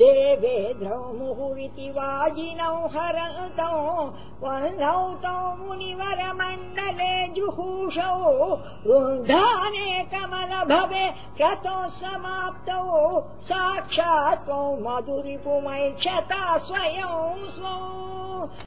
देवे मुहुरिति वाजिनौ हरन्तौ वह्नौ तौ मुनिवरमण्डले जुहूषौ रुन्धाने कमल भवे समाप्तौ साक्षात् त्वौ मधुरिपुमैक्षता स्वयं स्वौ।